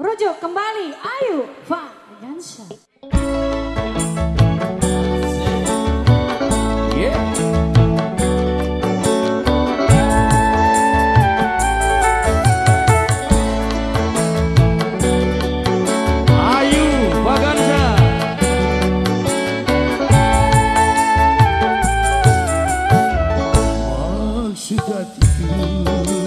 Rujuk kembali Ayu Fayansyah. Sudah kasih.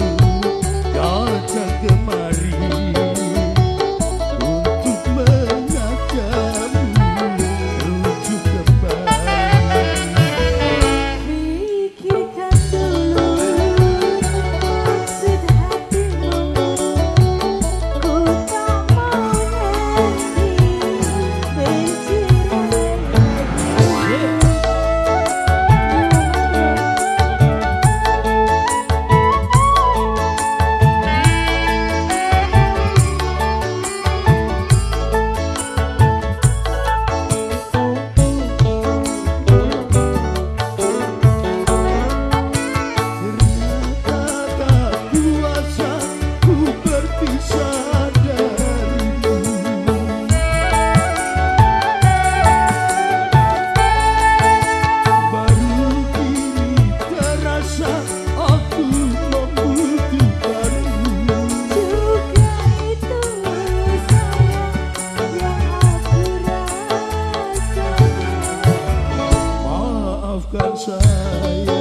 maafkan saya